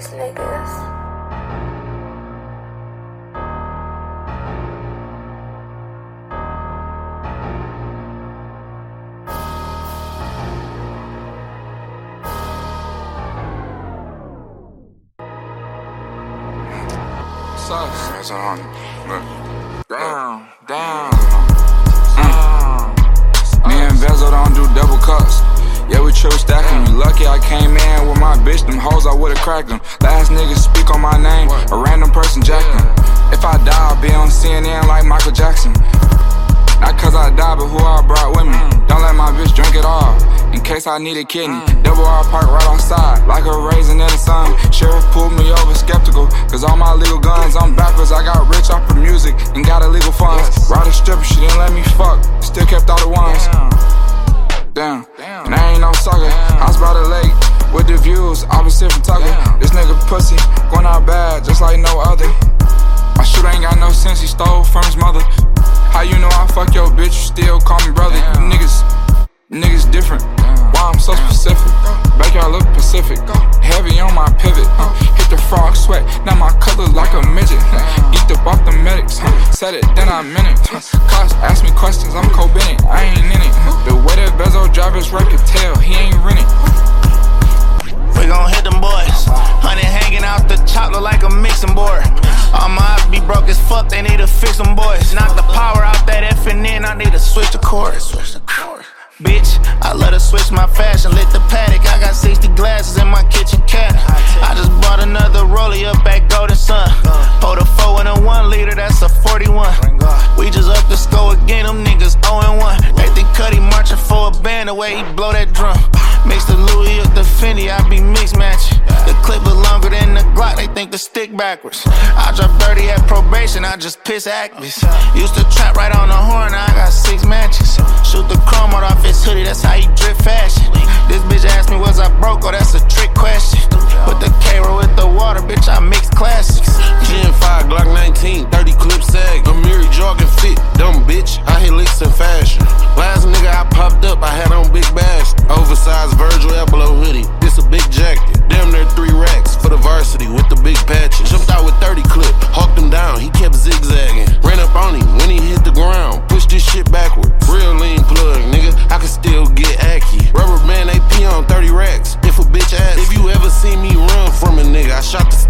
these niggas. sucks. That's on. Look. Down, down. We triple stacking. You lucky I came in with my bitch. Them hoes, I would've cracked them. Last nigga speak on my name. A random person them. If I die, I'll be on CNN like Michael Jackson. Not cause I died, but who I brought with me. Don't let my bitch drink it all. In case I need a kidney. Double R park right outside, like a raisin in the sun. Sheriff pulled me over skeptical. Cause all my legal guns, I'm backwards. I got rich stole from his mother. How you know I fuck your bitch, you still call me brother? You niggas, niggas different. Why I'm so specific? Backyard look Pacific. Heavy on my pivot. huh. Hit the frog sweat, now my color like a midget. Eat up off the medics. huh. Said it, then I meant it. Cops ask me questions, I'm Bennett. I ain't in it. The way that Bezo drive his record tell, he ain't rented. We gon' hit them boys. Honey hanging out the chop look like a mixing board. All my eyes be broke as fuck, they need to fix them boys. Knock the power out that F and N, I need to switch the chorus. Bitch, I love to switch my fashion. Lit the paddock, I got 60 glasses in my kitchen cat. I just bought another rollie up at Golden Sun. Pour the 4 in a 1 liter, that's a 41. We just up the score again, them niggas 0 1. They think Cuddy marching for a band, the way he blow that drum. Mix the Louis up the Fendi, I backwards. I drop 30 at probation, I just piss activists. Used to trap right on the horn, I got six matches. Shoot the chrome off his hoodie, that's how he drip fashion. This bitch asked me, was I broke? Oh, that's a trick question. Put the K-roll with the water, bitch, I mix classics. Shot the